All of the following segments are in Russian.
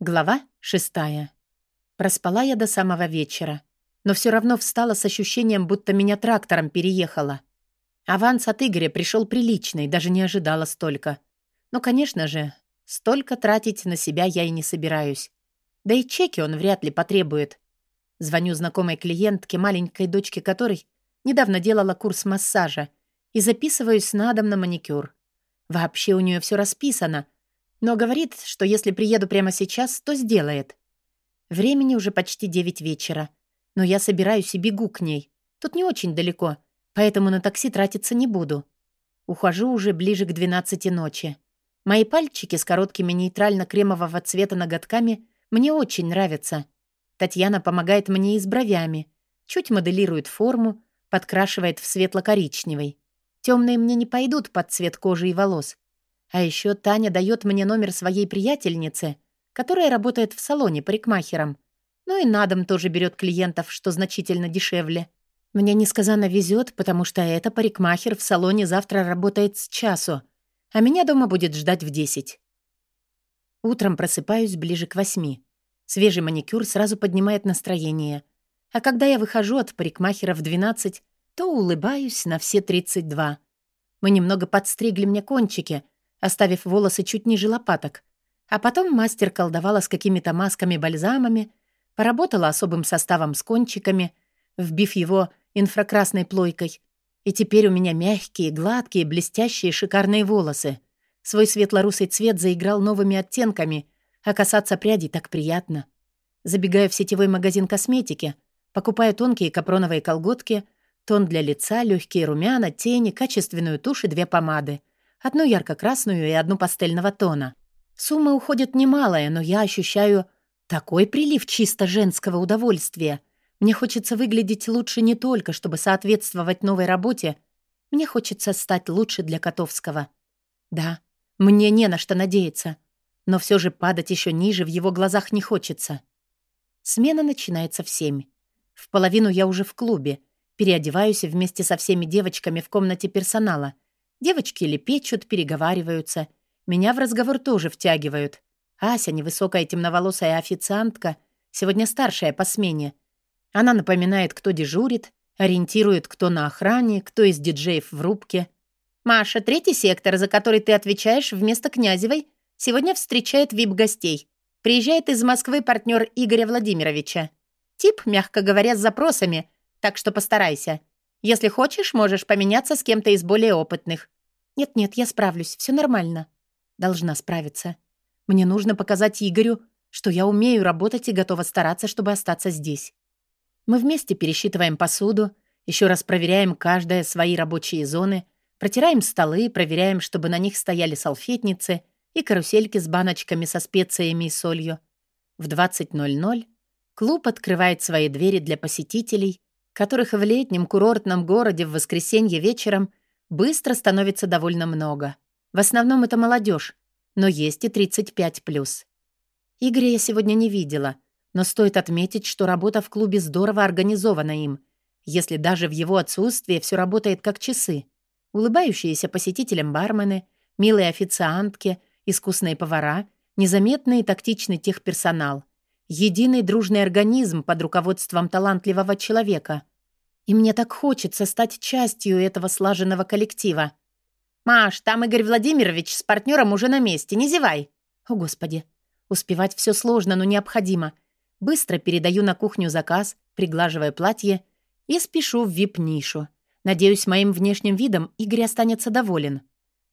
Глава шестая. Проспала я до самого вечера, но все равно встала с ощущением, будто меня трактором переехало. Аванс от Игоря пришел приличный, даже не ожидала столько. Но, конечно же, столько тратить на себя я и не собираюсь. Да и чеки он вряд ли потребует. Звоню знакомой клиентке, маленькой дочке которой недавно делала курс массажа, и записываюсь на дом на маникюр. Вообще у нее все расписано — но говорит, что если приеду прямо сейчас, то сделает. Времени уже почти девять вечера. Но я собираюсь и бегу к ней. Тут не очень далеко, поэтому на такси тратиться не буду. Ухожу уже ближе к двенадцати ночи. Мои пальчики с короткими нейтрально-кремового цвета ноготками мне очень нравятся. Татьяна помогает мне и с бровями. Чуть моделирует форму, подкрашивает в светло-коричневый. Темные мне не пойдут под цвет кожи и волос. А еще Таня дает мне номер своей приятельницы, которая работает в салоне парикмахером. Ну и на дом тоже берет клиентов, что значительно дешевле. Мне несказанно везет, потому что эта парикмахер в салоне завтра работает с часу, а меня дома будет ждать в десять. Утром просыпаюсь ближе к восьми. Свежий маникюр сразу поднимает настроение. А когда я выхожу от парикмахера в двенадцать, то улыбаюсь на все тридцать два. Мы немного подстригли мне кончики — оставив волосы чуть ниже лопаток. А потом мастер колдовала с какими-то масками-бальзамами, поработала особым составом с кончиками, вбив его инфракрасной плойкой. И теперь у меня мягкие, гладкие, блестящие, шикарные волосы. Свой светло-русый цвет заиграл новыми оттенками, а касаться прядей так приятно. Забегаю в сетевой магазин косметики, покупаю тонкие капроновые колготки, тон для лица, легкие румяна, тени, качественную тушь и две помады — одну ярко-красную и одну пастельного тона. Сумма уходит немалая, но я ощущаю такой прилив чисто женского удовольствия. Мне хочется выглядеть лучше не только, чтобы соответствовать новой работе. Мне хочется стать лучше для Котовского. Да, мне не на что надеяться. Но все же падать еще ниже в его глазах не хочется. Смена начинается в семь. В половину я уже в клубе. Переодеваюсь вместе со всеми девочками в комнате персонала — Девочки лепечут, переговариваются. Меня в разговор тоже втягивают. Ася, невысокая темноволосая официантка, сегодня старшая по смене. Она напоминает, кто дежурит, ориентирует, кто на охране, кто из диджеев в рубке. «Маша, третий сектор, за который ты отвечаешь вместо Князевой, сегодня встречает вип-гостей. Приезжает из Москвы партнер Игоря Владимировича. Тип, мягко говоря, с запросами, так что постарайся. Если хочешь, можешь поменяться с кем-то из более опытных. Нет-нет, я справлюсь, все нормально. Должна справиться. Мне нужно показать Игорю, что я умею работать и готова стараться, чтобы остаться здесь. Мы вместе пересчитываем посуду, еще раз проверяем каждое свои рабочие зоны, протираем столы, проверяем, чтобы на них стояли салфетницы и карусельки с баночками со специями и солью. В 20.00 клуб открывает свои двери для посетителей — которых в летнем курортном городе в воскресенье вечером быстро становится довольно много. В основном это молодежь, но есть и 35+. Игоря я сегодня не видела, но стоит отметить, что работа в клубе здорово организована им, если даже в его отсутствие все работает как часы. Улыбающиеся посетителям бармены, милые официантки, искусные повара, незаметный и тактичный техперсонал. Единый дружный организм под руководством талантливого человека. И мне так хочется стать частью этого слаженного коллектива. «Маш, там Игорь Владимирович с партнером уже на месте, не зевай!» «О, Господи! Успевать все сложно, но необходимо. Быстро передаю на кухню заказ, приглаживая платье, и спешу в вип-нишу. Надеюсь, моим внешним видом Игорь останется доволен.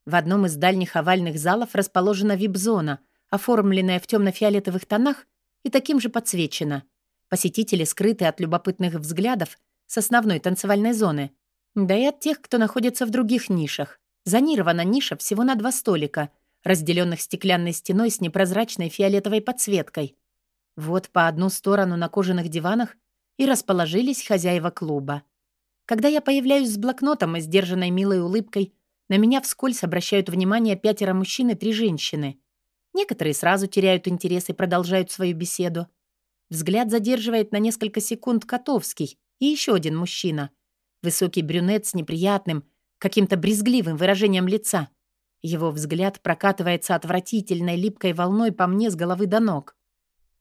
В одном из дальних овальных залов расположена вип-зона, оформленная в темно-фиолетовых тонах и таким же подсвечена. Посетители скрыты от любопытных взглядов с основной танцевальной зоны, да и от тех, кто находится в других нишах. Зонирована ниша всего на два столика, разделенных стеклянной стеной с непрозрачной фиолетовой подсветкой. Вот по одну сторону на кожаных диванах и расположились хозяева клуба. Когда я появляюсь с блокнотом и сдержанной милой улыбкой, на меня вскользь обращают внимание пятеро мужчин и три женщины. Некоторые сразу теряют интерес и продолжают свою беседу. Взгляд задерживает на несколько секунд Котовский, и еще один мужчина. Высокий брюнет с неприятным, каким-то брезгливым выражением лица. Его взгляд прокатывается отвратительной липкой волной по мне с головы до ног.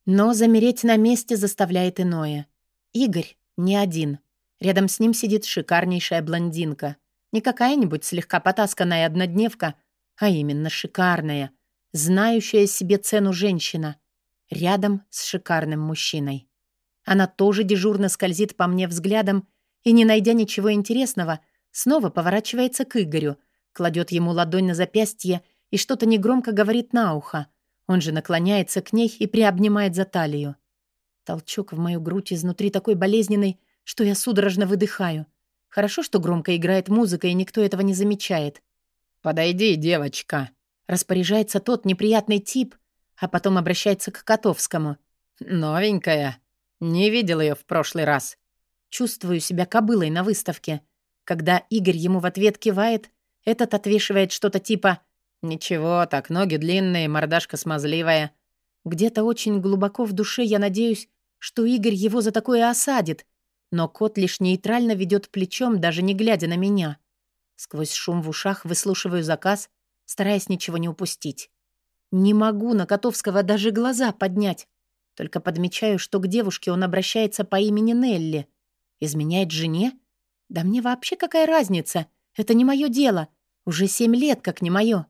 Но замереть на месте заставляет иное. Игорь не один. Рядом с ним сидит шикарнейшая блондинка. Не какая-нибудь слегка потасканная однодневка, а именно шикарная, знающая себе цену женщина. Рядом с шикарным мужчиной. Она тоже дежурно скользит по мне взглядом и, не найдя ничего интересного, снова поворачивается к Игорю, кладет ему ладонь на запястье и что-то негромко говорит на ухо. Он же наклоняется к ней и приобнимает за талию. Толчок в мою грудь изнутри такой болезненный, что я судорожно выдыхаю. Хорошо, что громко играет музыка, и никто этого не замечает. «Подойди, девочка», — распоряжается тот неприятный тип, а потом обращается к Котовскому. «Новенькая. Не видел ее в прошлый раз». Чувствую себя кобылой на выставке. Когда Игорь ему в ответ кивает, этот отвешивает что-то типа «Ничего, так ноги длинные, мордашка смазливая». Где-то очень глубоко в душе я надеюсь, что Игорь его за такое осадит, но кот лишь нейтрально ведет плечом, даже не глядя на меня. Сквозь шум в ушах выслушиваю заказ, стараясь ничего не упустить. Не могу на Котовского даже глаза поднять. Только подмечаю, что к девушке он обращается по имени Нелли. Изменяет жене? Да мне вообще какая разница? Это не мое дело. Уже семь лет, как не мое.